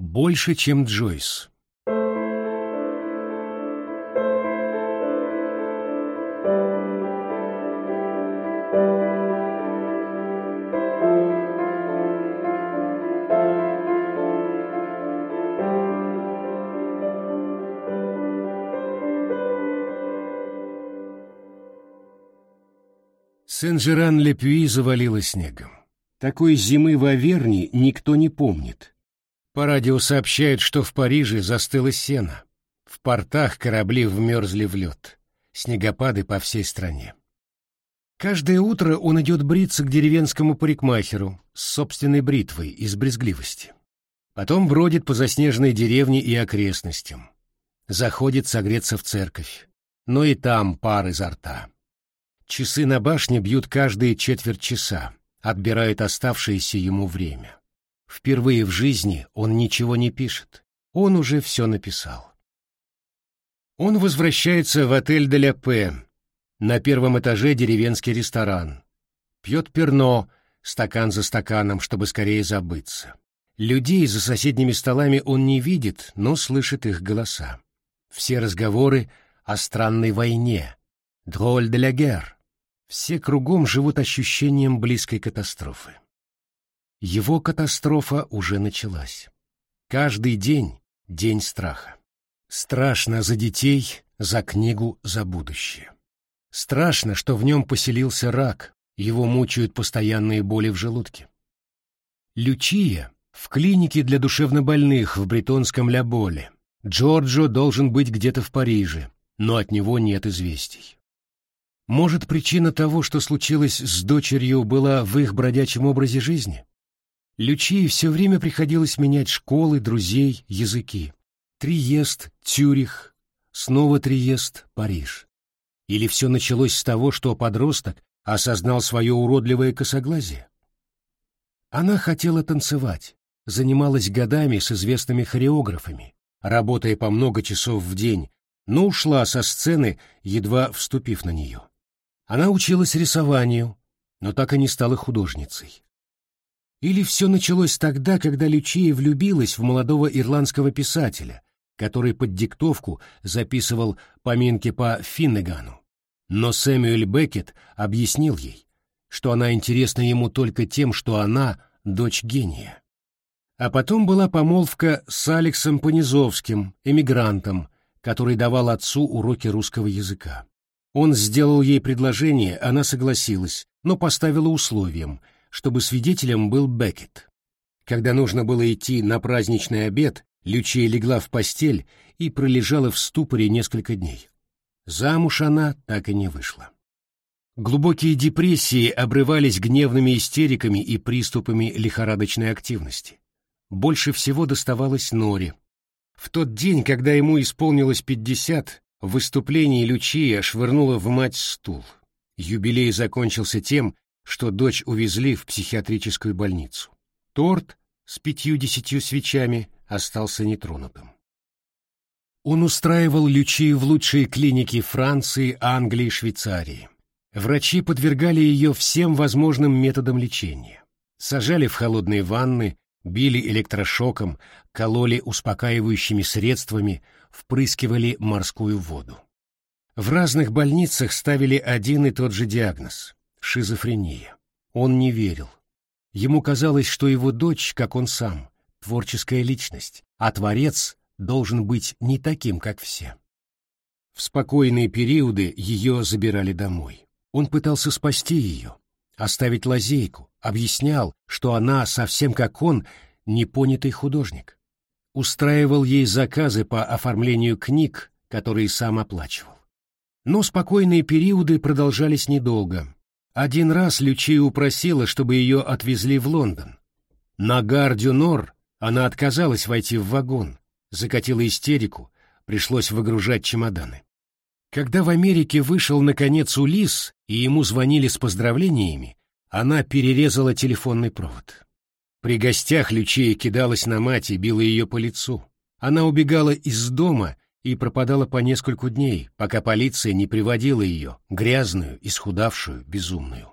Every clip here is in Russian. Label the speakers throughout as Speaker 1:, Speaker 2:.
Speaker 1: Больше, чем Джойс. Сен-Жеран-Ле-Пюи завалило снегом. Такой зимы в Аверни никто не помнит. По радио сообщают, что в Париже застыло сено. В портах корабли вмерзли в лед. Снегопады по всей стране. Каждое утро он идет бриться к деревенскому парикмахеру с собственной бритвой из брезгливости. Потом бродит по заснеженной деревне и окрестностям. Заходит согреться в церковь. Но и там пар изо рта. Часы на башне бьют каждые четверть часа, отбирают оставшееся ему время. Впервые в жизни он ничего не пишет. Он уже все написал. Он возвращается в отель «Де ля Пе». На первом этаже деревенский ресторан. Пьет перно, стакан за стаканом, чтобы скорее забыться. Людей за соседними столами он не видит, но слышит их голоса. Все разговоры о странной войне. Дроль де ла гер. Все кругом живут ощущением близкой катастрофы. Его катастрофа уже началась. Каждый день — день страха. Страшно за детей, за книгу, за будущее. Страшно, что в нем поселился рак, его мучают постоянные боли в желудке. Лючия в клинике для душевнобольных в бретонском Ля-Боле. Джорджо должен быть где-то в Париже, но от него нет известий. Может, причина того, что случилось с дочерью, была в их бродячем образе жизни? Лючии все время приходилось менять школы, друзей, языки. Триест, Тюрих, снова Триест, Париж. Или все началось с того, что подросток осознал свое уродливое косоглазие? Она хотела танцевать, занималась годами с известными хореографами, работая по много часов в день, но ушла со сцены, едва вступив на нее. Она училась рисованию, но так и не стала художницей. Или все началось тогда, когда Лючия влюбилась в молодого ирландского писателя, который под диктовку записывал поминки по Финнегану. Но Сэмюэль Беккет объяснил ей, что она интересна ему только тем, что она — дочь гения. А потом была помолвка с Алексом Понизовским, эмигрантом, который давал отцу уроки русского языка. Он сделал ей предложение, она согласилась, но поставила условием, чтобы свидетелем был Беккет. Когда нужно было идти на праздничный обед, Лючия легла в постель и пролежала в ступоре несколько дней. Замуж она так и не вышла. Глубокие депрессии обрывались гневными истериками и приступами лихорадочной активности. Больше всего доставалось Норе. В тот день, когда ему исполнилось пятьдесят, в выступлении Лючия швырнула в мать стул. Юбилей закончился тем, что дочь увезли в психиатрическую больницу. Торт с пятью-десятью свечами остался нетронутым. Он устраивал Лючию в лучшие клиники Франции, Англии, Швейцарии. Врачи подвергали ее всем возможным методам лечения. Сажали в холодные ванны, били электрошоком, кололи успокаивающими средствами, впрыскивали морскую воду. В разных больницах ставили один и тот же диагноз — шизофрения. Он не верил. Ему казалось, что его дочь, как он сам, творческая личность, а творец должен быть не таким, как все. В спокойные периоды ее забирали домой. Он пытался спасти ее, оставить лазейку, объяснял, что она, совсем как он, непонятый художник. Устраивал ей заказы по оформлению книг, которые сам оплачивал. Но спокойные периоды продолжались недолго. Один раз Лючия упросила, чтобы ее отвезли в Лондон. На Гардю-Нор она отказалась войти в вагон, закатила истерику, пришлось выгружать чемоданы. Когда в Америке вышел, наконец, Улис, и ему звонили с поздравлениями, она перерезала телефонный провод. При гостях Лючия кидалась на мать и била ее по лицу. Она убегала из дома и пропадала по нескольку дней, пока полиция не приводила ее, грязную, исхудавшую, безумную.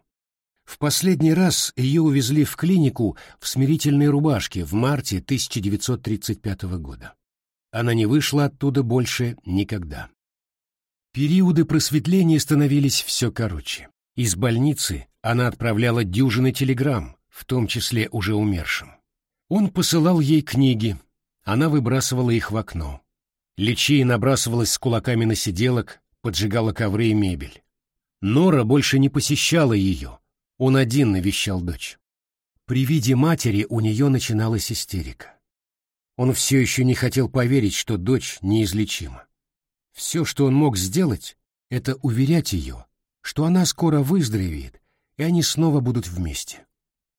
Speaker 1: В последний раз ее увезли в клинику в смирительной рубашке в марте 1935 года. Она не вышла оттуда больше никогда. Периоды просветления становились все короче. Из больницы она отправляла дюжины телеграмм, в том числе уже умершим. Он посылал ей книги, она выбрасывала их в окно. Личия набрасывалась с кулаками на сиделок, поджигала ковры и мебель. Нора больше не посещала ее, он один навещал дочь. При виде матери у нее начиналась истерика. Он все еще не хотел поверить, что дочь неизлечима. Все, что он мог сделать, это уверять ее, что она скоро выздоровеет, и они снова будут вместе.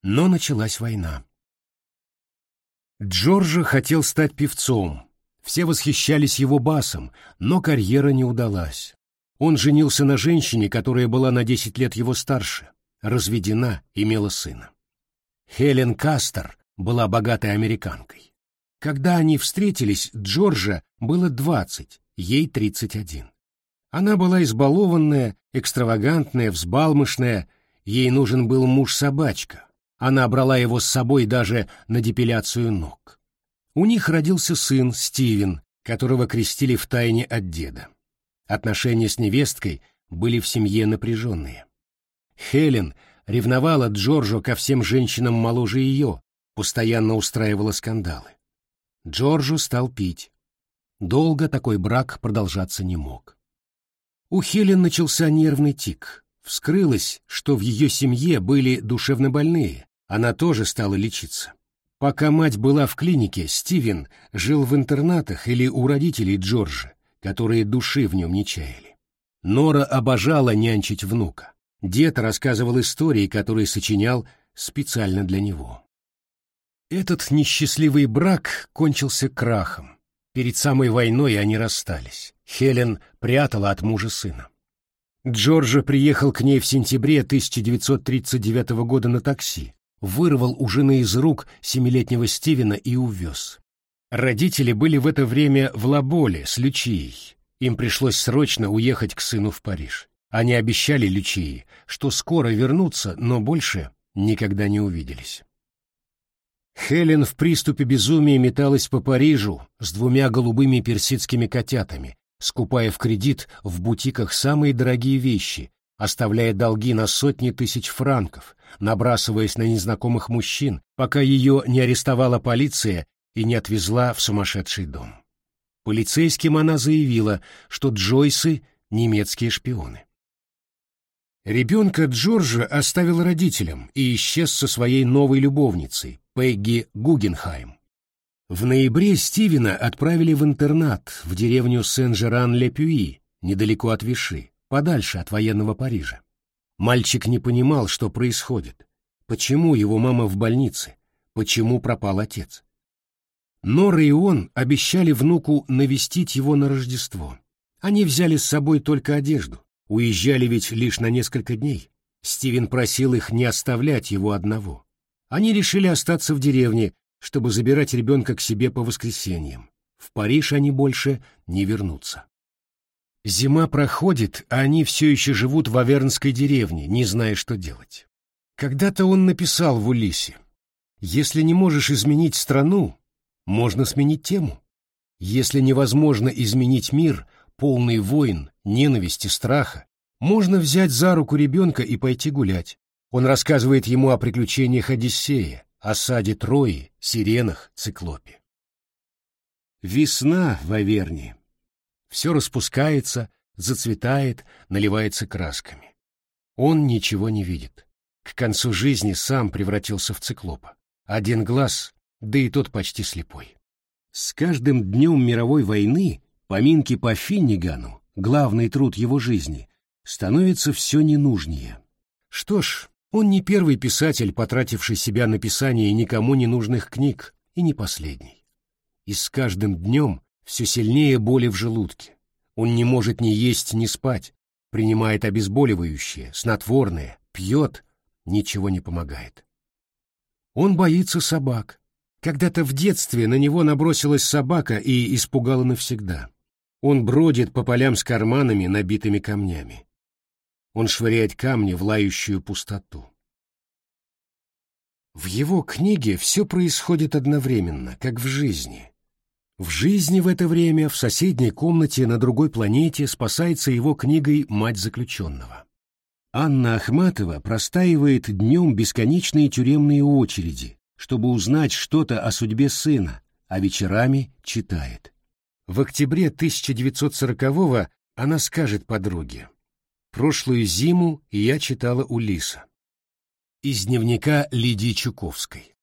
Speaker 1: Но началась война. Джорджа хотел стать певцом. Все восхищались его басом, но карьера не удалась. Он женился на женщине, которая была на 10 лет его старше разведена, имела сына. Хелен Кастер была богатой американкой. Когда они встретились, Джорджа было двадцать, ей тридцать один. Она была избалованная, экстравагантная, взбалмошная, ей нужен был муж-собачка. Она брала его с собой даже на депиляцию ног. У них родился сын Стивен, которого крестили в тайне от деда. Отношения с невесткой были в семье напряженные. Хелен ревновала Джорджо ко всем женщинам моложе ее, постоянно устраивала скандалы. Джорджо стал пить. Долго такой брак продолжаться не мог. У Хелен начался нервный тик. Вскрылось, что в ее семье были душевнобольные, она тоже стала лечиться. Пока мать была в клинике, Стивен жил в интернатах или у родителей Джорджа, которые души в нем не чаяли. Нора обожала нянчить внука. Дед рассказывал истории, которые сочинял специально для него. Этот несчастливый брак кончился крахом. Перед самой войной они расстались. Хелен прятала от мужа сына. Джорджа приехал к ней в сентябре 1939 года на такси, вырвал у жены из рук семилетнего Стивена и увез. Родители были в это время в Лаболе с Лючией. Им пришлось срочно уехать к сыну в Париж. Они обещали Лючии, что скоро вернутся, но больше никогда не увиделись. Хелен в приступе безумия металась по Парижу с двумя голубыми персидскими котятами, скупая в кредит в бутиках самые дорогие вещи, оставляя долги на сотни тысяч франков, набрасываясь на незнакомых мужчин, пока ее не арестовала полиция и не отвезла в сумасшедший дом. Полицейским она заявила, что Джойсы — немецкие шпионы. Ребенка Джорджа оставил родителям и исчез со своей новой любовницей, Пегги Гугенхайм. В ноябре Стивена отправили в интернат в деревню Сен-Жеран-Ле-Пюи, недалеко от Виши, подальше от военного Парижа. Мальчик не понимал, что происходит, почему его мама в больнице, почему пропал отец. Нора и он обещали внуку навестить его на Рождество. Они взяли с собой только одежду. Уезжали ведь лишь на несколько дней. Стивен просил их не оставлять его одного. Они решили остаться в деревне, чтобы забирать ребенка к себе по воскресеньям. В Париж они больше не вернутся. Зима проходит, а они все еще живут в Авернской деревне, не зная, что делать. Когда-то он написал в Улисе, «Если не можешь изменить страну, можно сменить тему. Если невозможно изменить мир, полный войн, ненависти, страха, можно взять за руку ребенка и пойти гулять. Он рассказывает ему о приключениях Одиссея, осаде Трои, сиренах, циклопе. Весна в Аверне. Все распускается, зацветает, наливается красками. Он ничего не видит. К концу жизни сам превратился в циклопа. Один глаз, да и тот почти слепой. С каждым днем мировой войны Поминки по Финнигану, главный труд его жизни, становится все ненужнее. Что ж, он не первый писатель, потративший себя на писание никому не нужных книг, и не последний. И с каждым днем все сильнее боли в желудке. Он не может ни есть, ни спать, принимает обезболивающее, снотворное, пьет, ничего не помогает. Он боится собак. Когда-то в детстве на него набросилась собака и испугала навсегда. Он бродит по полям с карманами, набитыми камнями. Он швыряет камни в лающую пустоту. В его книге все происходит одновременно, как в жизни. В жизни в это время в соседней комнате на другой планете спасается его книгой «Мать заключенного». Анна Ахматова простаивает днем бесконечные тюремные очереди, чтобы узнать что-то о судьбе сына, а вечерами читает. В октябре 1940-го она скажет подруге, «Прошлую зиму я читала Улиса». Из дневника Лидии Чуковской.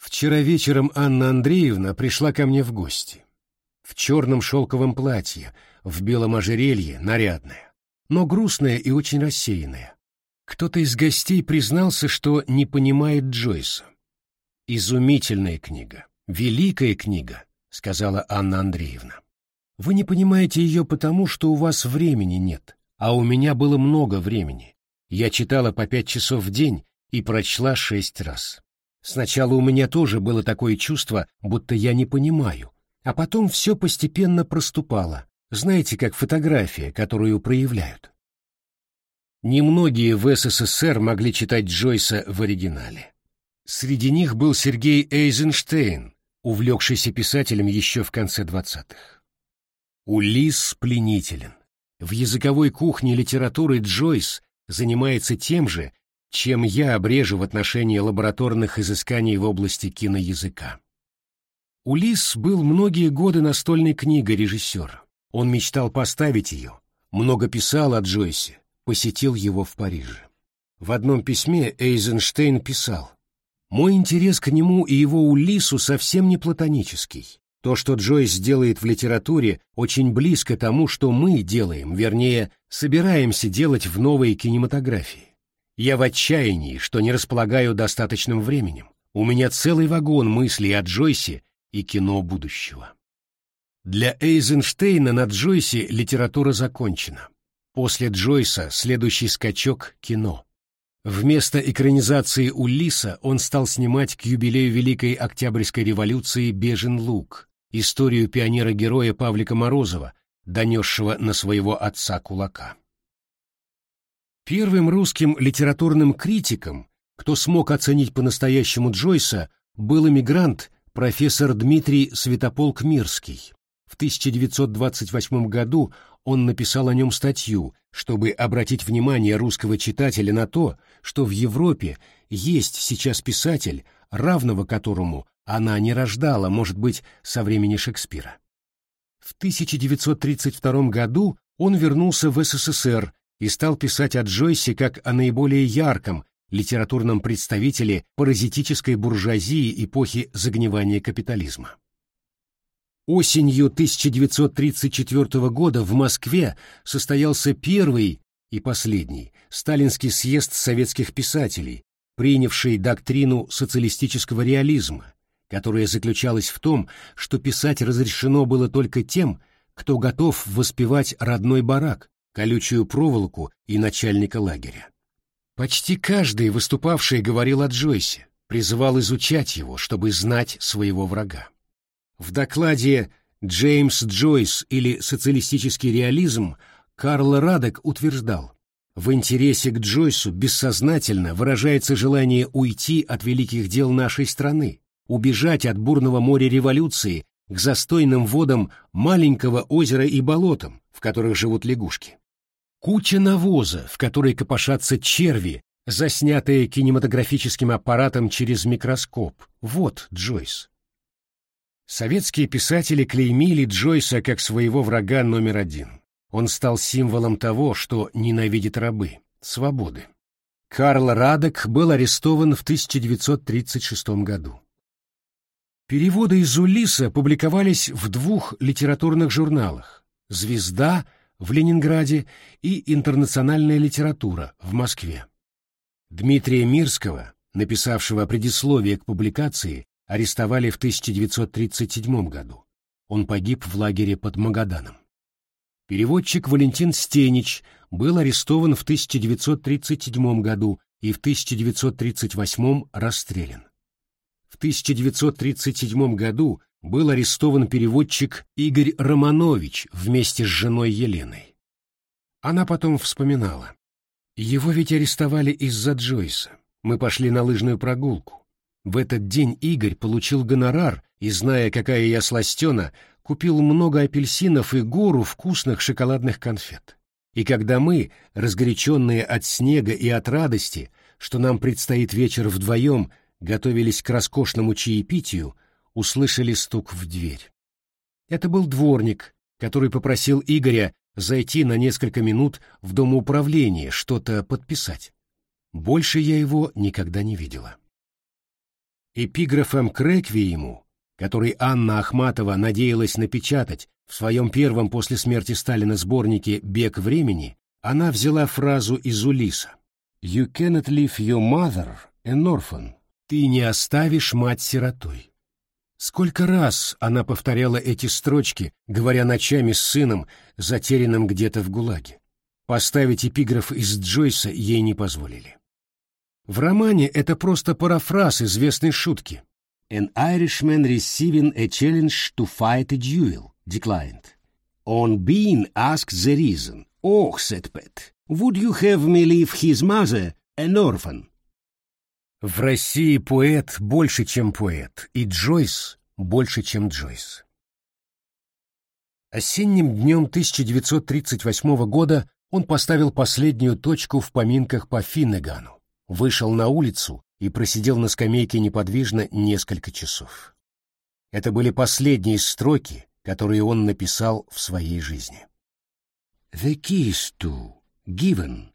Speaker 1: Вчера вечером Анна Андреевна пришла ко мне в гости. В черном шелковом платье, в белом ожерелье, нарядная, но грустная и очень рассеянная. Кто-то из гостей признался, что не понимает Джойса. «Изумительная книга, великая книга», — сказала Анна Андреевна. «Вы не понимаете ее потому, что у вас времени нет, а у меня было много времени. Я читала по пять часов в день и прочла шесть раз. Сначала у меня тоже было такое чувство, будто я не понимаю, а потом все постепенно проступало, знаете, как фотография, которую проявляют. Немногие в СССР могли читать Джойса в оригинале. Среди них был Сергей Эйзенштейн, увлекшийся писателем еще в конце двадцатых. Улис пленителен. В языковой кухне литературы Джойс занимается тем же, чем я обрежу в отношении лабораторных изысканий в области киноязыка. Улис был многие годы настольной книгой режиссера. Он мечтал поставить ее, много писал о Джойсе, посетил его в Париже. В одном письме Эйзенштейн писал «Мой интерес к нему и его Улису совсем не платонический. То, что Джойс делает в литературе, очень близко тому, что мы делаем, вернее, собираемся делать в новой кинематографии. Я в отчаянии, что не располагаю достаточным временем. У меня целый вагон мыслей о Джойсе и кино будущего. Для Эйзенштейна на Джойсе литература закончена. После Джойса следующий скачок — кино. Вместо экранизации Улиса он стал снимать к юбилею Великой Октябрьской революции «Бежен лук», историю пионера-героя Павлика Морозова, донесшего на своего отца кулака. Первым русским литературным критиком, кто смог оценить по-настоящему Джойса, был эмигрант профессор Дмитрий Святополк-Мирский. В 1928 году он написал о нем статью, чтобы обратить внимание русского читателя на то, что в Европе есть сейчас писатель, равного которому она не рождала, может быть, со времени Шекспира. В 1932 году он вернулся в СССР и стал писать о Джойсе как о наиболее ярком литературном представителе паразитической буржуазии эпохи загнивания капитализма. Осенью 1934 года в Москве состоялся первый и последний сталинский съезд советских писателей, принявший доктрину социалистического реализма, которая заключалась в том, что писать разрешено было только тем, кто готов воспевать родной барак, колючую проволоку и начальника лагеря. Почти каждый выступавший говорил о Джойсе, призывал изучать его, чтобы знать своего врага. В докладе «Джеймс Джойс или социалистический реализм» Карл Радек утверждал, в интересе к Джойсу бессознательно выражается желание уйти от великих дел нашей страны, убежать от бурного моря революции к застойным водам маленького озера и болотам, в которых живут лягушки. Куча навоза, в которой копошатся черви, заснятые кинематографическим аппаратом через микроскоп. Вот Джойс. Советские писатели клеймили Джойса как своего врага номер один. Он стал символом того, что ненавидит рабы, свободы. Карл Радек был арестован в 1936 году. Переводы из Улиса публиковались в двух литературных журналах «Звезда» в Ленинграде и «Интернациональная литература» в Москве. Дмитрия Мирского, написавшего предисловие к публикации, арестовали в 1937 году. Он погиб в лагере под Магаданом. Переводчик Валентин Стенич был арестован в 1937 году и в 1938 расстрелян. В 1937 году был арестован переводчик Игорь Романович вместе с женой Еленой. Она потом вспоминала. Его ведь арестовали из-за Джойса. Мы пошли на лыжную прогулку. В этот день Игорь получил гонорар и, зная, какая я сластена, купил много апельсинов и гору вкусных шоколадных конфет. И когда мы, разгоряченные от снега и от радости, что нам предстоит вечер вдвоем, готовились к роскошному чаепитию, услышали стук в дверь. Это был дворник, который попросил Игоря зайти на несколько минут в дом управления, что-то подписать. Больше я его никогда не видела. Эпиграфом к реквиему, который Анна Ахматова надеялась напечатать в своем первом после смерти Сталина сборнике «Бег времени», она взяла фразу из Улиса «You cannot leave your mother an orphan» «Ты не оставишь мать сиротой». Сколько раз она повторяла эти строчки, говоря ночами с сыном, затерянным где-то в ГУЛАГе. Поставить эпиграф из Джойса ей не позволили. В романе это просто парафраз известной шутки. An Irishman receiving a challenge to fight a duel declined. On being asked the reason, oh, said Pet, would you have me leave his mother an orphan? В России поэт больше, чем поэт, и Джойс больше, чем Джойс. Осенним днем 1938 года он поставил последнюю точку в поминках по Финнегану вышел на улицу и просидел на скамейке неподвижно несколько часов. Это были последние строки, которые он написал в своей жизни. The keys to given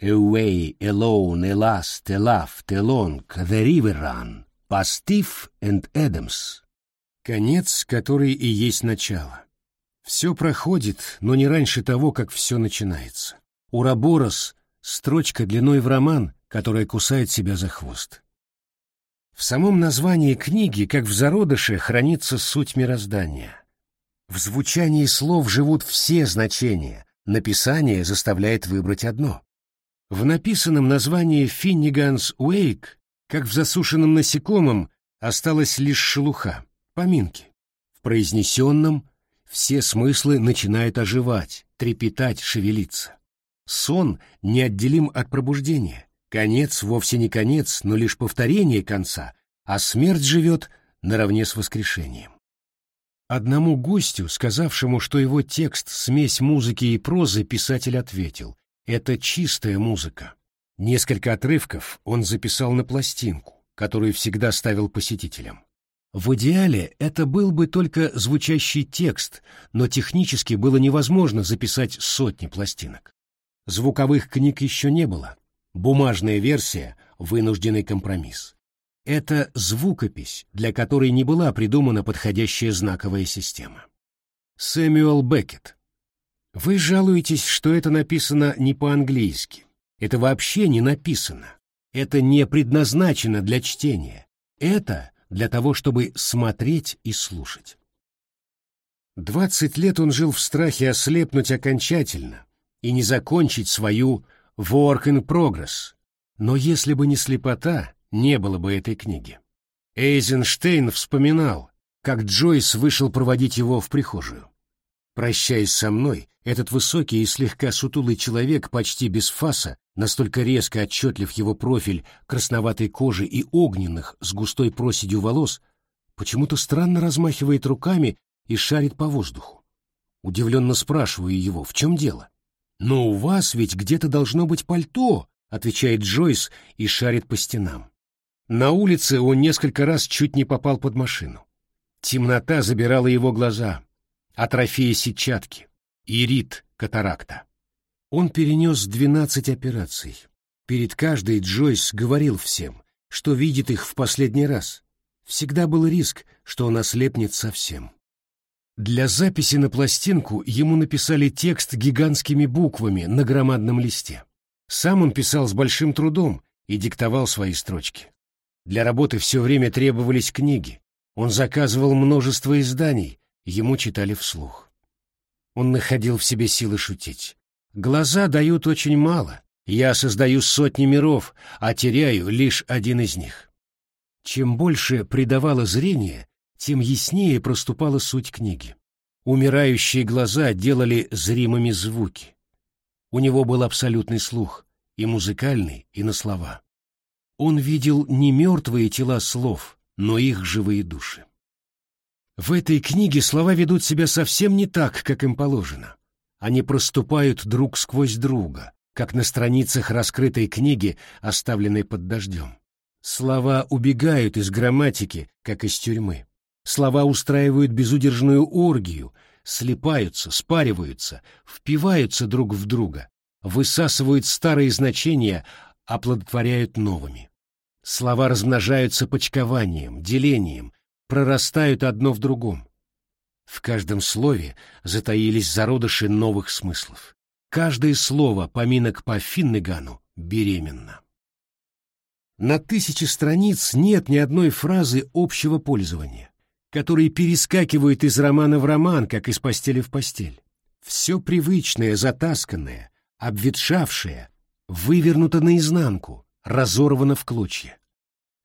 Speaker 1: away alone, a last, a laughed, a long, the river run, Pastiff and Adams. Конец, который и есть начало. Все проходит, но не раньше того, как все начинается. Ураборос — строчка длиной в роман, которая кусает себя за хвост. В самом названии книги, как в зародыше, хранится суть мироздания. В звучании слов живут все значения, написание заставляет выбрать одно. В написанном названии «Финниганс Уэйк», как в засушенном насекомом, осталась лишь шелуха, поминки. В произнесенном все смыслы начинают оживать, трепетать, шевелиться. Сон неотделим от пробуждения. Конец вовсе не конец, но лишь повторение конца, а смерть живет наравне с воскрешением. Одному гостю, сказавшему, что его текст — смесь музыки и прозы, писатель ответил — это чистая музыка. Несколько отрывков он записал на пластинку, которую всегда ставил посетителям. В идеале это был бы только звучащий текст, но технически было невозможно записать сотни пластинок. Звуковых книг еще не было, Бумажная версия — вынужденный компромисс. Это звукопись, для которой не была придумана подходящая знаковая система. Сэмюэл Беккет. Вы жалуетесь, что это написано не по-английски. Это вообще не написано. Это не предназначено для чтения. Это для того, чтобы смотреть и слушать. Двадцать лет он жил в страхе ослепнуть окончательно и не закончить свою work in progress. Но если бы не слепота, не было бы этой книги. Эйзенштейн вспоминал, как Джойс вышел проводить его в прихожую. Прощаясь со мной, этот высокий и слегка сутулый человек почти без фаса, настолько резко отчетлив его профиль красноватой кожи и огненных с густой проседью волос, почему-то странно размахивает руками и шарит по воздуху. Удивленно спрашиваю его, в чем дело? «Но у вас ведь где-то должно быть пальто», — отвечает Джойс и шарит по стенам. На улице он несколько раз чуть не попал под машину. Темнота забирала его глаза, атрофия сетчатки, ирит, катаракта. Он перенес двенадцать операций. Перед каждой Джойс говорил всем, что видит их в последний раз. Всегда был риск, что он ослепнет совсем. Для записи на пластинку ему написали текст гигантскими буквами на громадном листе. Сам он писал с большим трудом и диктовал свои строчки. Для работы все время требовались книги. Он заказывал множество изданий, ему читали вслух. Он находил в себе силы шутить. Глаза дают очень мало. Я создаю сотни миров, а теряю лишь один из них. Чем больше придавало зрение, тем яснее проступала суть книги. Умирающие глаза делали зримыми звуки. У него был абсолютный слух, и музыкальный, и на слова. Он видел не мертвые тела слов, но их живые души. В этой книге слова ведут себя совсем не так, как им положено. Они проступают друг сквозь друга, как на страницах раскрытой книги, оставленной под дождем. Слова убегают из грамматики, как из тюрьмы. Слова устраивают безудержную оргию, слипаются, спариваются, впиваются друг в друга, высасывают старые значения, оплодотворяют новыми. Слова размножаются почкованием, делением, прорастают одно в другом. В каждом слове затаились зародыши новых смыслов. Каждое слово, поминок по Финнегану, беременно. На тысячи страниц нет ни одной фразы общего пользования, которые перескакивают из романа в роман, как из постели в постель. Все привычное, затасканное, обветшавшее, вывернуто наизнанку, разорвано в клочья.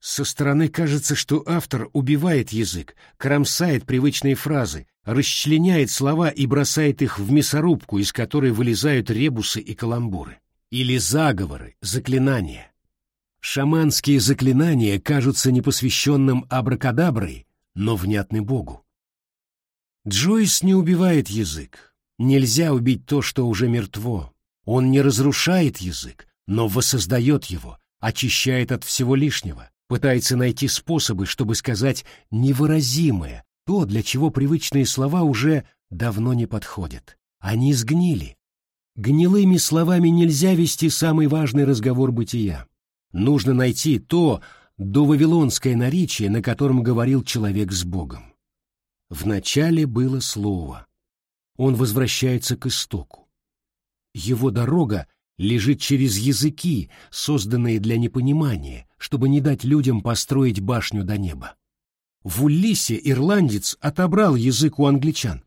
Speaker 1: Со стороны кажется, что автор убивает язык, кромсает привычные фразы, расчленяет слова и бросает их в мясорубку, из которой вылезают ребусы и каламбуры. Или заговоры, заклинания. Шаманские заклинания кажутся непосвященным абракадаброй, но внятны Богу. Джойс не убивает язык. Нельзя убить то, что уже мертво. Он не разрушает язык, но воссоздает его, очищает от всего лишнего, пытается найти способы, чтобы сказать невыразимое, то, для чего привычные слова уже давно не подходят. Они сгнили. Гнилыми словами нельзя вести самый важный разговор бытия. Нужно найти то довавилонское наречие, на котором говорил человек с Богом. Вначале было слово. Он возвращается к истоку. Его дорога лежит через языки, созданные для непонимания, чтобы не дать людям построить башню до неба. В Уллисе ирландец отобрал язык у англичан.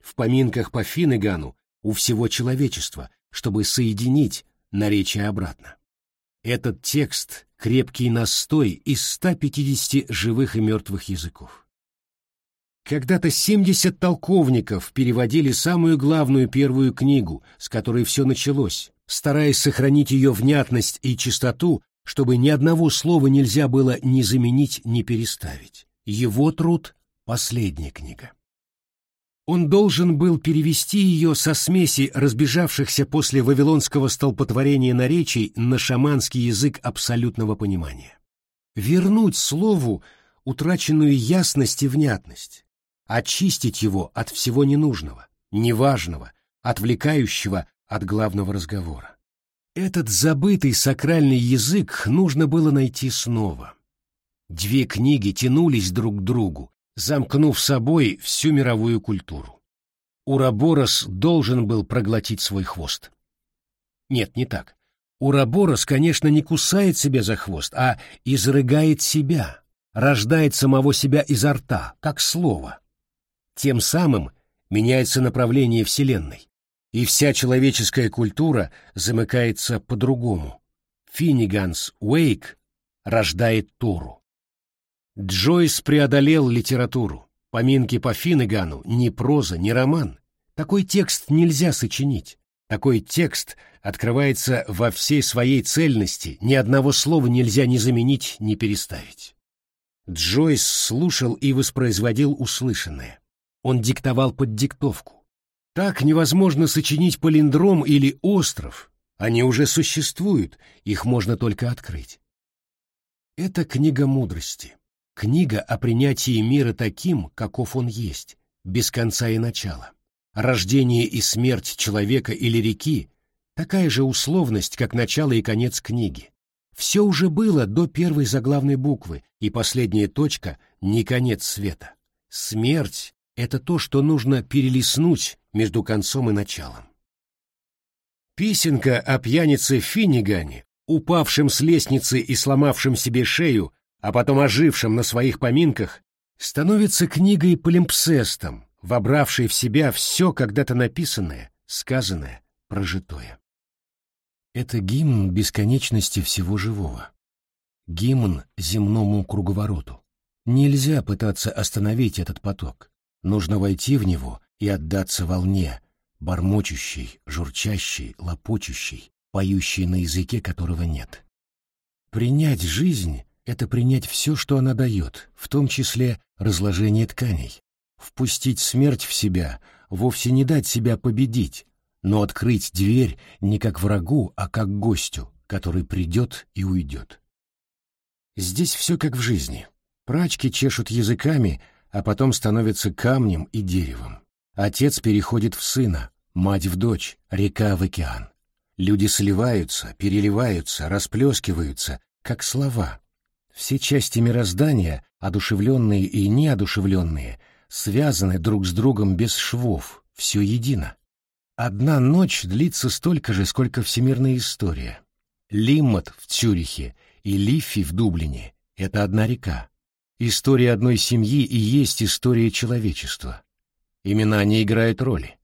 Speaker 1: В поминках по Финнегану у всего человечества, чтобы соединить наречие обратно. Этот текст — крепкий настой из 150 живых и мертвых языков. Когда-то 70 толковников переводили самую главную первую книгу, с которой все началось, стараясь сохранить ее внятность и чистоту, чтобы ни одного слова нельзя было ни заменить, ни переставить. Его труд — последняя книга. Он должен был перевести ее со смеси разбежавшихся после вавилонского столпотворения наречий на шаманский язык абсолютного понимания. Вернуть слову утраченную ясность и внятность, очистить его от всего ненужного, неважного, отвлекающего от главного разговора. Этот забытый сакральный язык нужно было найти снова. Две книги тянулись друг к другу, замкнув собой всю мировую культуру. Ураборос должен был проглотить свой хвост. Нет, не так. Ураборос, конечно, не кусает себя за хвост, а изрыгает себя, рождает самого себя изо рта, как слово. Тем самым меняется направление Вселенной и вся человеческая культура замыкается по-другому. Финниганс Уэйк рождает Тору. Джойс преодолел литературу. Поминки по Финнигану ни проза, ни роман. Такой текст нельзя сочинить. Такой текст открывается во всей своей цельности, ни одного слова нельзя ни заменить, ни переставить. Джойс слушал и воспроизводил услышанное. Он диктовал под диктовку. Так невозможно сочинить палиндром или остров. Они уже существуют, их можно только открыть. Это книга мудрости. Книга о принятии мира таким, каков он есть, без конца и начала. Рождение и смерть человека или реки — такая же условность, как начало и конец книги. Все уже было до первой заглавной буквы, и последняя точка — не конец света. Смерть — это то, что нужно перелистнуть между концом и началом. Песенка о пьянице Финнигане, упавшем с лестницы и сломавшем себе шею, а потом ожившем на своих поминках, становится книгой-полимпсестом, вобравшей в себя все когда-то написанное, сказанное, прожитое. Это гимн бесконечности всего живого. Гимн земному круговороту. Нельзя пытаться остановить этот поток. Нужно войти в него и отдаться волне, бормочущей, журчащей, лопочущей, поющей на языке которого нет. Принять жизнь — это принять все, что она дает, в том числе разложение тканей. Впустить смерть в себя — вовсе не дать себя победить, но открыть дверь не как врагу, а как гостю, который придет и уйдет. Здесь все как в жизни. Прачки чешут языками, а потом становятся камнем и деревом. Отец переходит в сына, мать в дочь, река в океан. Люди сливаются, переливаются, расплескиваются, как слова. Все части мироздания, одушевленные и неодушевленные, связаны друг с другом без швов, все едино. Одна ночь длится столько же, сколько всемирная история. Лиммот в Цюрихе и Лиффи в Дублине — это одна река. История одной семьи и есть история человечества. Имена не играют роли.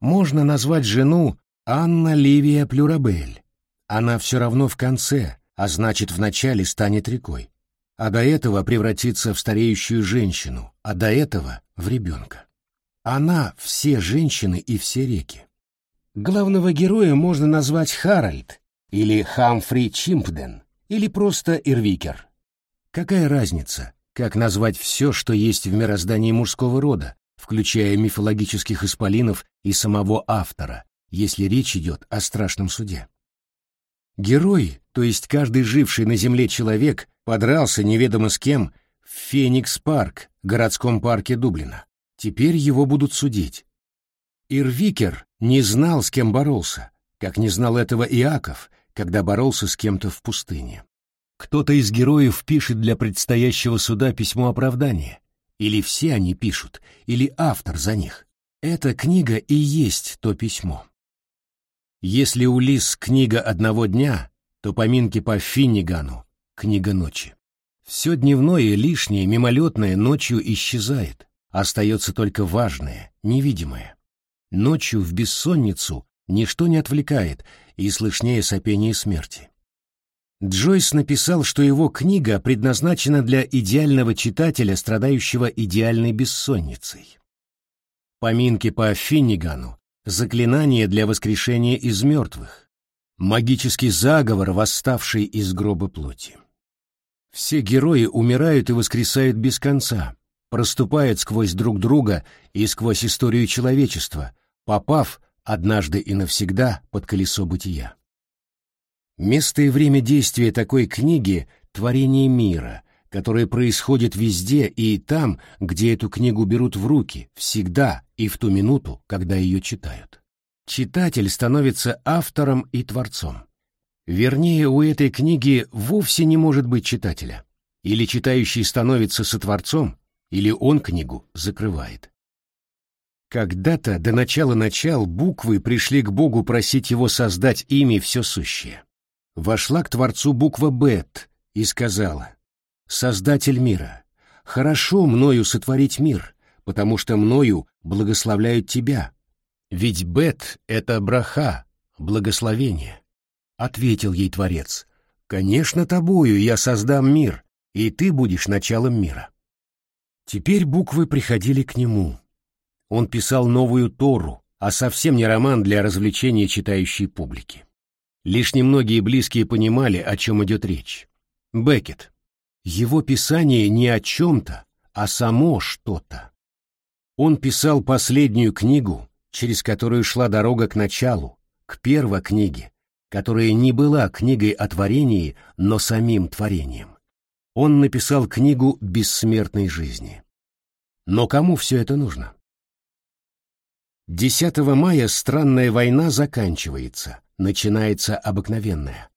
Speaker 1: Можно назвать жену Анна Ливия Плюрабель. Она все равно в конце, а значит, в начале станет рекой. А до этого превратится в стареющую женщину, а до этого — в ребенка. Она — все женщины и все реки. Главного героя можно назвать Харальд, или Хамфри Чимпден, или просто Ирвикер. Какая разница, как назвать все, что есть в мироздании мужского рода, включая мифологических исполинов и самого автора, если речь идет о страшном суде? Герой, то есть каждый живший на земле человек, подрался неведомо с кем в Феникс-парк, городском парке Дублина. Теперь его будут судить. Ирвикер не знал, с кем боролся, как не знал этого Иаков, когда боролся с кем-то в пустыне. Кто-то из героев пишет для предстоящего суда письмо оправдания. Или все они пишут, или автор за них. Эта книга и есть то письмо. Если у Лис книга одного дня, то поминки по Финнигану — книга ночи. Все дневное, лишнее, мимолетное ночью исчезает, остается только важное, невидимое. Ночью в бессонницу ничто не отвлекает, и слышнее сопение смерти. Джойс написал, что его книга предназначена для идеального читателя, страдающего идеальной бессонницей. Поминки по Финнигану — заклинание для воскрешения из мертвых, магический заговор, восставший из гроба плоти. Все герои умирают и воскресают без конца, проступают сквозь друг друга и сквозь историю человечества, попав однажды и навсегда под колесо бытия. Место и время действия такой книги — творение мира, которое происходит везде и там, где эту книгу берут в руки, всегда и в ту минуту, когда ее читают. Читатель становится автором и творцом. Вернее, у этой книги вовсе не может быть читателя. Или читающий становится сотворцом, или он книгу закрывает. Когда-то, до начала начал, буквы пришли к Богу просить его создать ими все сущее. Вошла к Творцу буква «Бет» и сказала, «Создатель мира, хорошо мною сотворить мир, потому что мною благословляют тебя. Ведь Бет — это браха, благословение». Ответил ей Творец, «Конечно, тобою я создам мир, и ты будешь началом мира». Теперь буквы приходили к нему, он писал новую Тору, а совсем не роман для развлечения читающей публики. Лишь немногие близкие понимали, о чем идет речь. Беккет. Его писание не о чем-то, а само что-то. Он писал последнюю книгу, через которую шла дорога к началу, к первой книге, которая не была книгой о творении, но самим творением. Он написал книгу бессмертной жизни. Но кому все это нужно? 10 мая странная война заканчивается, начинается обыкновенная.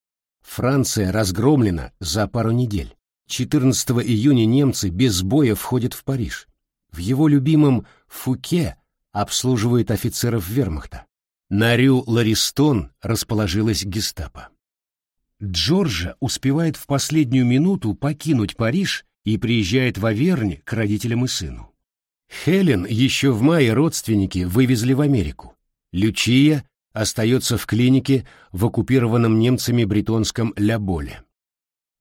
Speaker 1: Франция разгромлена за пару недель. 14 июня немцы без боя входят в Париж. В его любимом Фуке обслуживают офицеров вермахта. На Рю Ларистон расположилась гестапо. Джорджа успевает в последнюю минуту покинуть Париж и приезжает в Авернь к родителям и сыну. Хелен еще в мае родственники вывезли в Америку. Лючия остается в клинике в оккупированном немцами бретонском Ляболе.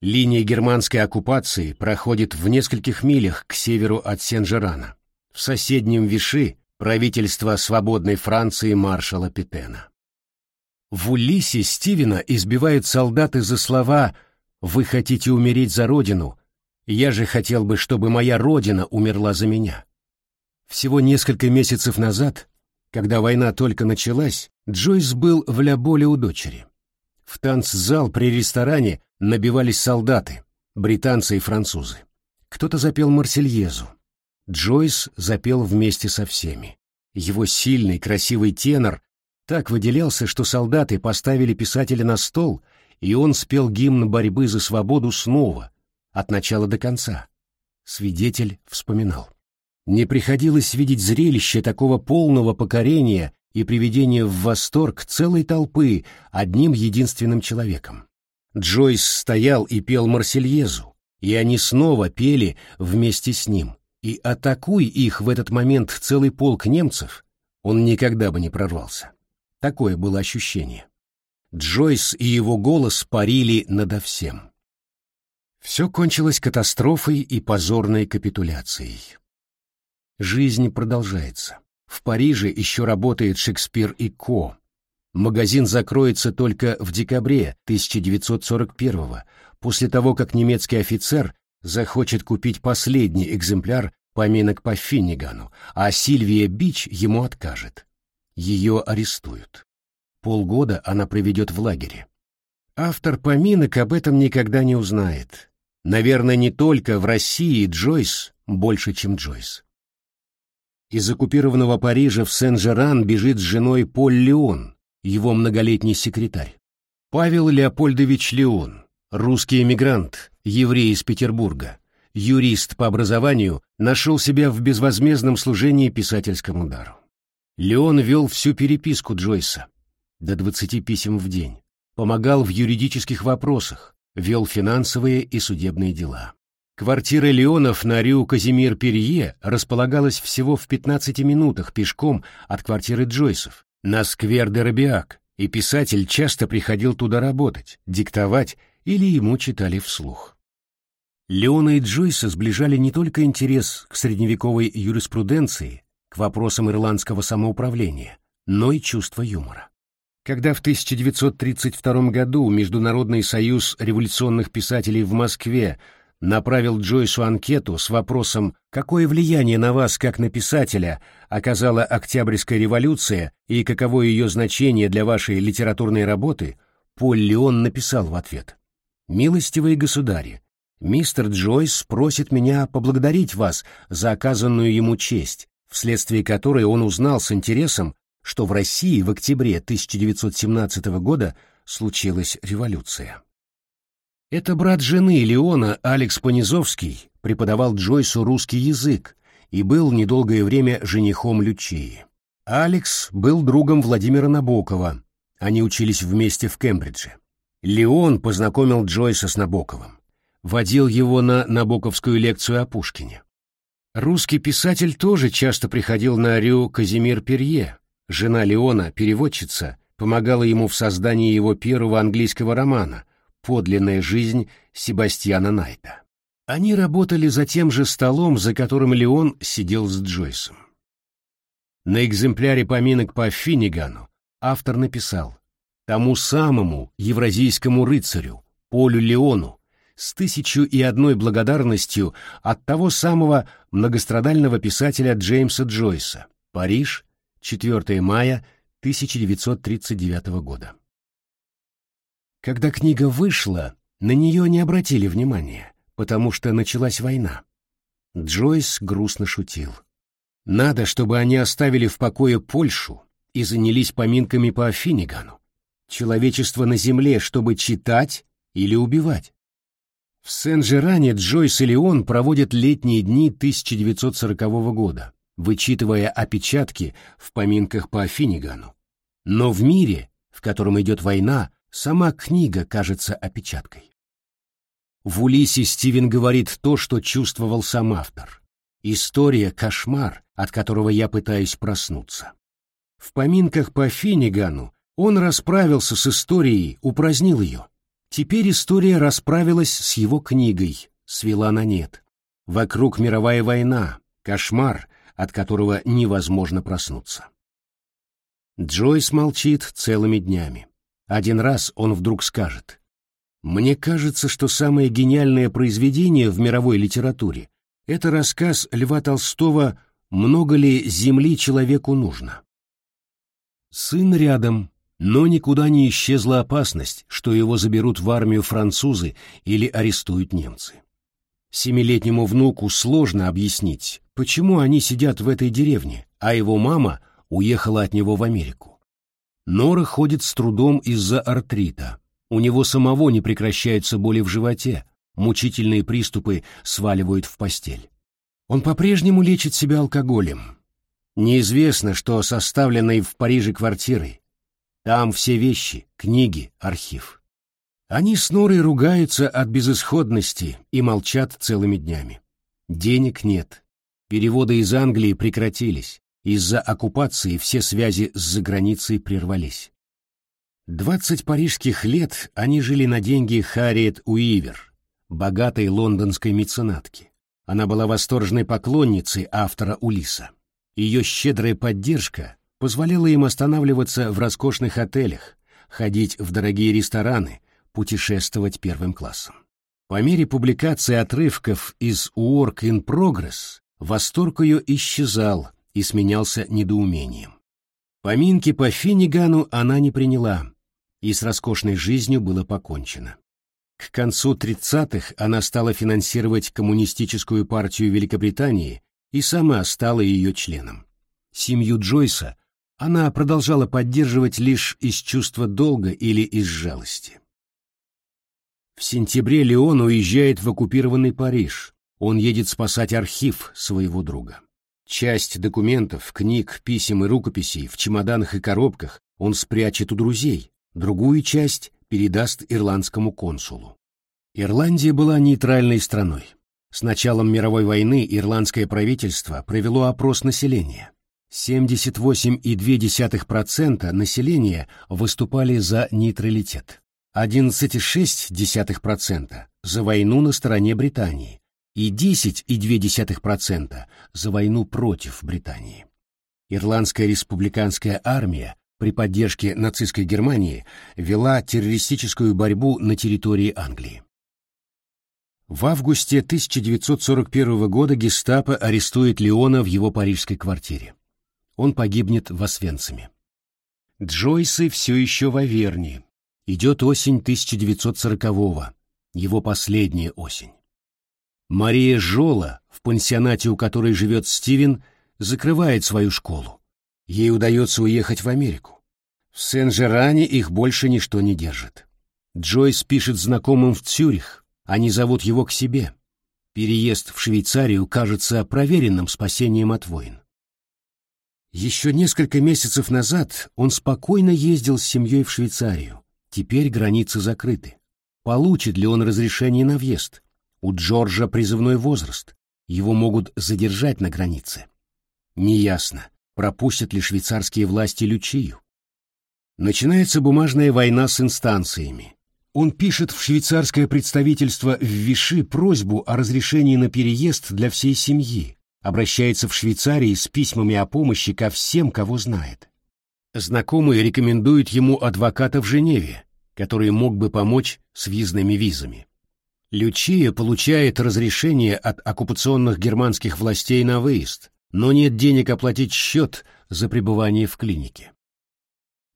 Speaker 1: Линия германской оккупации проходит в нескольких милях к северу от Сен-Жерана. В соседнем Виши правительство свободной Франции маршала Петена. В Улисе Стивена избивают солдаты за слова Вы хотите умереть за родину, я же хотел бы, чтобы моя родина умерла за меня. Всего несколько месяцев назад, когда война только началась, Джойс был в Ля-Боле у дочери. В танцзал при ресторане набивались солдаты, британцы и французы. Кто-то запел Марсельезу. Джойс запел вместе со всеми. Его сильный, красивый тенор так выделялся, что солдаты поставили писателя на стол, и он спел гимн борьбы за свободу снова, от начала до конца. Свидетель вспоминал. Не приходилось видеть зрелище такого полного покорения и приведения в восторг целой толпы одним единственным человеком. Джойс стоял и пел Марсельезу, и они снова пели вместе с ним. И атакуй их в этот момент целый полк немцев, он никогда бы не прорвался. Такое было ощущение. Джойс и его голос парили надо всем. Все кончилось катастрофой и позорной капитуляцией. Жизнь продолжается. В Париже еще работает Шекспир и Ко. Магазин закроется только в декабре 1941 после того, как немецкий офицер захочет купить последний экземпляр поминок по Финнигану, а Сильвия Бич ему откажет. Ее арестуют. Полгода она проведет в лагере. Автор поминок об этом никогда не узнает. Наверное, не только в России Джойс больше, чем Джойс. Из оккупированного Парижа в Сен-Жеран бежит с женой Поль Леон, его многолетний секретарь. Павел Леопольдович Леон, русский эмигрант, еврей из Петербурга, юрист по образованию, нашел себя в безвозмездном служении писательскому дару. Леон вел всю переписку Джойса, до 20 писем в день, помогал в юридических вопросах, вел финансовые и судебные дела. Квартира Леонов на Рю Казимир-Перье располагалась всего в 15 минутах пешком от квартиры Джойсов, на сквер де Робиак, и писатель часто приходил туда работать, диктовать или ему читали вслух. Леона и Джойса сближали не только интерес к средневековой юриспруденции, к вопросам ирландского самоуправления, но и чувство юмора. Когда в 1932 году Международный союз революционных писателей в Москве направил Джойсу анкету с вопросом «Какое влияние на вас, как на писателя, оказала Октябрьская революция и каково ее значение для вашей литературной работы?», Поль Леон написал в ответ «Милостивые государи, мистер Джойс просит меня поблагодарить вас за оказанную ему честь, вследствие которой он узнал с интересом, что в России в октябре 1917 года случилась революция. Это брат жены Леона, Алекс Понизовский, преподавал Джойсу русский язык и был недолгое время женихом Лючии. Алекс был другом Владимира Набокова, они учились вместе в Кембридже. Леон познакомил Джойса с Набоковым, водил его на набоковскую лекцию о Пушкине. Русский писатель тоже часто приходил на Рю Казимир Перье, Жена Леона, переводчица, помогала ему в создании его первого английского романа «Подлинная жизнь Себастьяна Найта». Они работали за тем же столом, за которым Леон сидел с Джойсом. На экземпляре поминок по Финнигану автор написал «Тому самому евразийскому рыцарю, Полю Леону, с тысячу и одной благодарностью от того самого многострадального писателя Джеймса Джойса, Париж, 4 мая 1939 года. Когда книга вышла, на нее не обратили внимания, потому что началась война. Джойс грустно шутил. Надо, чтобы они оставили в покое Польшу и занялись поминками по Финнигану. Человечество на земле, чтобы читать или убивать. В Сен-Жеране Джойс и Леон проводят летние дни 1940 года вычитывая опечатки в поминках по Финнигану. Но в мире, в котором идет война, сама книга кажется опечаткой. В Улисе Стивен говорит то, что чувствовал сам автор. История — кошмар, от которого я пытаюсь проснуться. В поминках по Финнигану он расправился с историей, упразднил ее. Теперь история расправилась с его книгой, свела на нет. Вокруг мировая война, кошмар, от которого невозможно проснуться. Джойс молчит целыми днями. Один раз он вдруг скажет. Мне кажется, что самое гениальное произведение в мировой литературе — это рассказ Льва Толстого «Много ли земли человеку нужно?». Сын рядом, но никуда не исчезла опасность, что его заберут в армию французы или арестуют немцы. Семилетнему внуку сложно объяснить, почему они сидят в этой деревне, а его мама уехала от него в Америку. Нора ходит с трудом из-за артрита. У него самого не прекращаются боли в животе, мучительные приступы сваливают в постель. Он по-прежнему лечит себя алкоголем. Неизвестно, что составленной в Париже квартирой, там все вещи, книги, архив. Они с Норой ругаются от безысходности и молчат целыми днями. Денег нет. Переводы из Англии прекратились. Из-за оккупации все связи с заграницей прервались. Двадцать парижских лет они жили на деньги Харриет Уивер, богатой лондонской меценатки. Она была восторженной поклонницей автора Улиса. Ее щедрая поддержка позволяло им останавливаться в роскошных отелях, ходить в дорогие рестораны, путешествовать первым классом. По мере публикации отрывков из Work in Progress восторг ее исчезал и сменялся недоумением. Поминки по Финнигану она не приняла, и с роскошной жизнью было покончено. К концу 30-х она стала финансировать коммунистическую партию Великобритании и сама стала ее членом. Семью Джойса она продолжала поддерживать лишь из чувства долга или из жалости. В сентябре Леон уезжает в оккупированный Париж. Он едет спасать архив своего друга. Часть документов, книг, писем и рукописей в чемоданах и коробках он спрячет у друзей, другую часть передаст ирландскому консулу. Ирландия была нейтральной страной. С началом мировой войны ирландское правительство провело опрос населения. 78,2% населения выступали за нейтралитет, 11,6% за войну на стороне Британии и 10,2% за войну против Британии. Ирландская республиканская армия при поддержке нацистской Германии вела террористическую борьбу на территории Англии. В августе 1941 года гестапо арестует Леона в его парижской квартире он погибнет в Освенциме. Джойсы все еще в Аверне. Идет осень 1940-го, его последняя осень. Мария Жола, в пансионате, у которой живет Стивен, закрывает свою школу. Ей удается уехать в Америку. В Сен-Жеране их больше ничто не держит. Джойс пишет знакомым в Цюрих, они зовут его к себе. Переезд в Швейцарию кажется проверенным спасением от войн. Еще несколько месяцев назад он спокойно ездил с семьей в Швейцарию. Теперь границы закрыты. Получит ли он разрешение на въезд? У Джорджа призывной возраст. Его могут задержать на границе. Неясно, пропустят ли швейцарские власти Лючию. Начинается бумажная война с инстанциями. Он пишет в швейцарское представительство в Виши просьбу о разрешении на переезд для всей семьи, обращается в Швейцарии с письмами о помощи ко всем, кого знает. Знакомые рекомендуют ему адвоката в Женеве, который мог бы помочь с визными визами. Лючия получает разрешение от оккупационных германских властей на выезд, но нет денег оплатить счет за пребывание в клинике.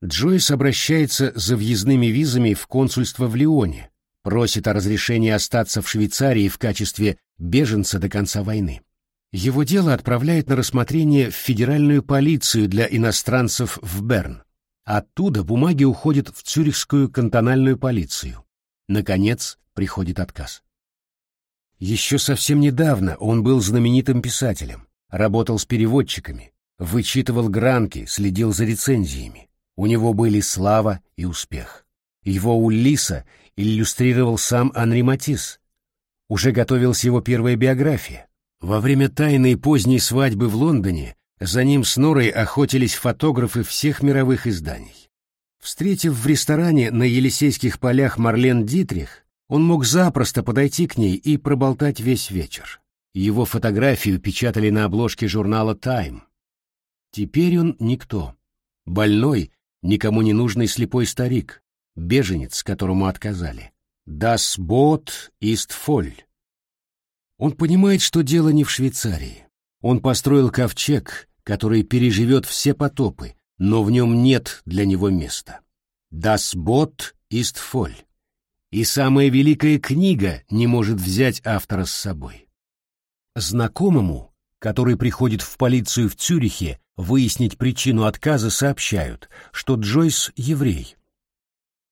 Speaker 1: Джойс обращается за въездными визами в консульство в Лионе, просит о разрешении остаться в Швейцарии в качестве беженца до конца войны. Его дело отправляют на рассмотрение в федеральную полицию для иностранцев в Берн. Оттуда бумаги уходят в Цюрихскую кантональную полицию. Наконец, приходит отказ. Еще совсем недавно он был знаменитым писателем, работал с переводчиками, вычитывал гранки, следил за рецензиями. У него были слава и успех. Его Улиса иллюстрировал сам Анри Матис. Уже готовилась его первая биография. Во время тайной поздней свадьбы в Лондоне за ним с Норой охотились фотографы всех мировых изданий. Встретив в ресторане на Елисейских полях Марлен Дитрих, он мог запросто подойти к ней и проболтать весь вечер. Его фотографию печатали на обложке журнала «Тайм». Теперь он никто. Больной, никому не нужный слепой старик, беженец, которому отказали. «Das Boot ist voll». Он понимает, что дело не в Швейцарии. Он построил ковчег, который переживет все потопы, но в нем нет для него места. Das Boot ist voll. И самая великая книга не может взять автора с собой. Знакомому, который приходит в полицию в Цюрихе выяснить причину отказа, сообщают, что Джойс — еврей.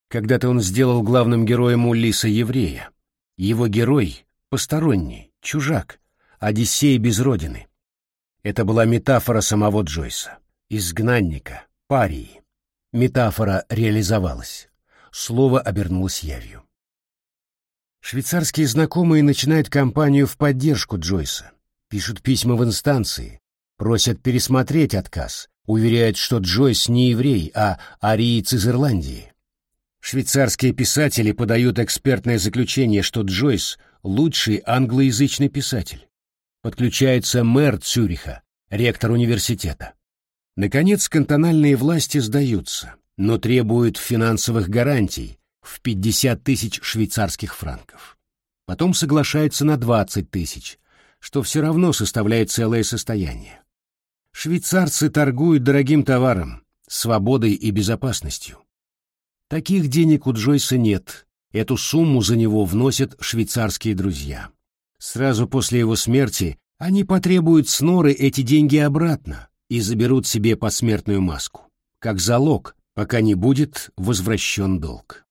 Speaker 1: Когда-то он сделал главным героем Улиса еврея. Его герой — посторонний, чужак, Одиссей без родины. Это была метафора самого Джойса, изгнанника, парии. Метафора реализовалась. Слово обернулось явью. Швейцарские знакомые начинают кампанию в поддержку Джойса, пишут письма в инстанции, просят пересмотреть отказ, уверяют, что Джойс не еврей, а ариец из Ирландии. Швейцарские писатели подают экспертное заключение, что Джойс — лучший англоязычный писатель. Подключается мэр Цюриха, ректор университета. Наконец, кантональные власти сдаются, но требуют финансовых гарантий в 50 тысяч швейцарских франков. Потом соглашаются на 20 тысяч, что все равно составляет целое состояние. Швейцарцы торгуют дорогим товаром, свободой и безопасностью. Таких денег у Джойса нет, эту сумму за него вносят швейцарские друзья. Сразу после его смерти они потребуют с Норы эти деньги обратно и заберут себе посмертную маску, как залог, пока не будет возвращен долг.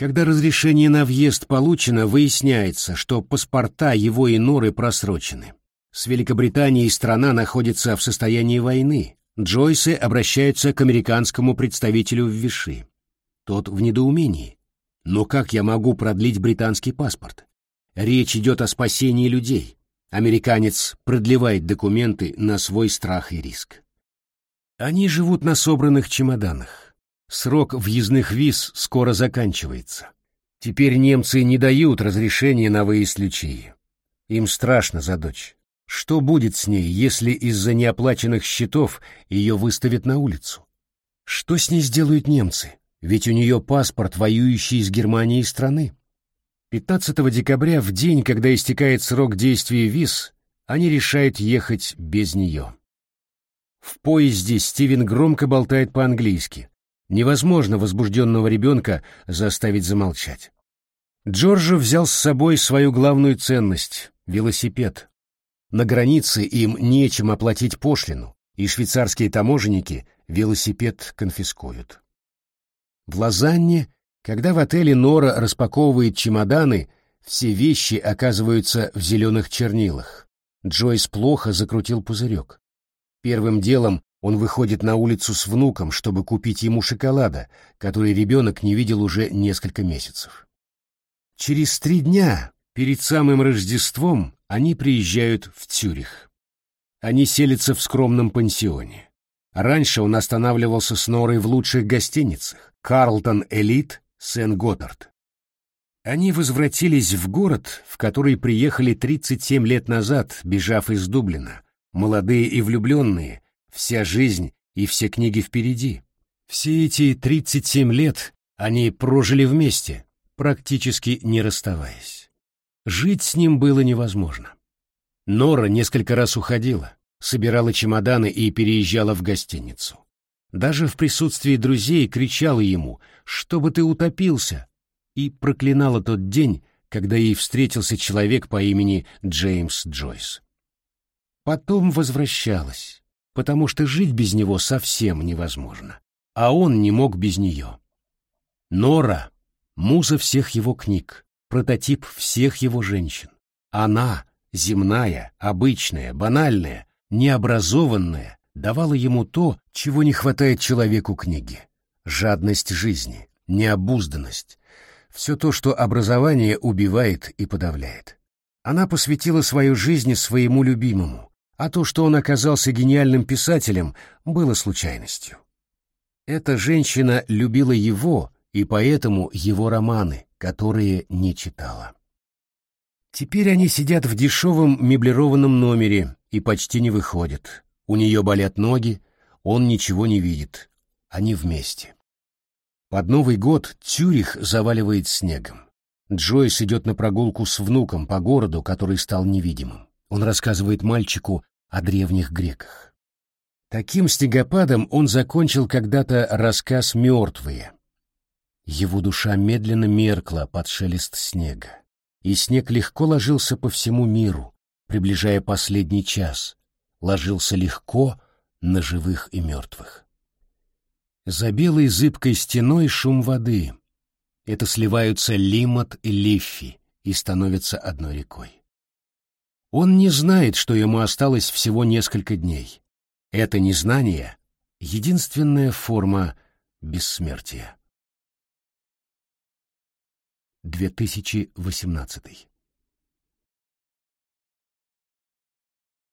Speaker 1: Когда разрешение на въезд получено, выясняется, что паспорта его и Норы просрочены. С Великобританией страна находится в состоянии войны. Джойсы обращаются к американскому представителю в Виши. Тот в недоумении. Но как я могу продлить британский паспорт? Речь идет о спасении людей. Американец продлевает документы на свой страх и риск. Они живут на собранных чемоданах. Срок въездных виз скоро заканчивается. Теперь немцы не дают разрешения на выезд Лючии. Им страшно за дочь. Что будет с ней, если из-за неоплаченных счетов ее выставят на улицу? Что с ней сделают немцы? Ведь у нее паспорт, воюющий с Германией страны. 15 декабря, в день, когда истекает срок действия виз, они решают ехать без нее. В поезде Стивен громко болтает по-английски, Невозможно возбужденного ребенка заставить замолчать. Джорджо взял с собой свою главную ценность — велосипед. На границе им нечем оплатить пошлину, и швейцарские таможенники велосипед конфискуют. В Лозанне, когда в отеле Нора распаковывает чемоданы, все вещи оказываются в зеленых чернилах. Джойс плохо закрутил пузырек. Первым делом он выходит на улицу с внуком, чтобы купить ему шоколада, который ребенок не видел уже несколько месяцев. Через три дня, перед самым Рождеством, они приезжают в Цюрих. Они селятся в скромном пансионе. Раньше он останавливался с Норой в лучших гостиницах — Карлтон Элит, Сен-Готард. Они возвратились в город, в который приехали 37 лет назад, бежав из Дублина, молодые и влюбленные, Вся жизнь и все книги впереди. Все эти 37 лет они прожили вместе, практически не расставаясь. Жить с ним было невозможно. Нора несколько раз уходила, собирала чемоданы и переезжала в гостиницу. Даже в присутствии друзей кричала ему «Чтобы ты утопился!» и проклинала тот день, когда ей встретился человек по имени Джеймс Джойс. Потом возвращалась, потому что жить без него совсем невозможно, а он не мог без нее. Нора — муза всех его книг, прототип всех его женщин. Она, земная, обычная, банальная, необразованная, давала ему то, чего не хватает человеку книги. Жадность жизни, необузданность, все то, что образование убивает и подавляет. Она посвятила свою жизнь своему любимому, а то, что он оказался гениальным писателем, было случайностью. Эта женщина любила его, и поэтому его романы, которые не читала. Теперь они сидят в дешевом меблированном номере и почти не выходят. У нее болят ноги, он ничего не видит. Они вместе. Под Новый год Цюрих заваливает снегом. Джойс идет на прогулку с внуком по городу, который стал невидимым. Он рассказывает мальчику о древних греках. Таким снегопадом он закончил когда-то рассказ «Мертвые». Его душа медленно меркла под шелест снега, и снег легко ложился по всему миру, приближая последний час, ложился легко на живых и мертвых. За белой зыбкой стеной шум воды. Это сливаются Лимот и Лиффи и становятся одной рекой. Он не знает, что ему осталось всего несколько дней. Это незнание — единственная форма бессмертия. 2018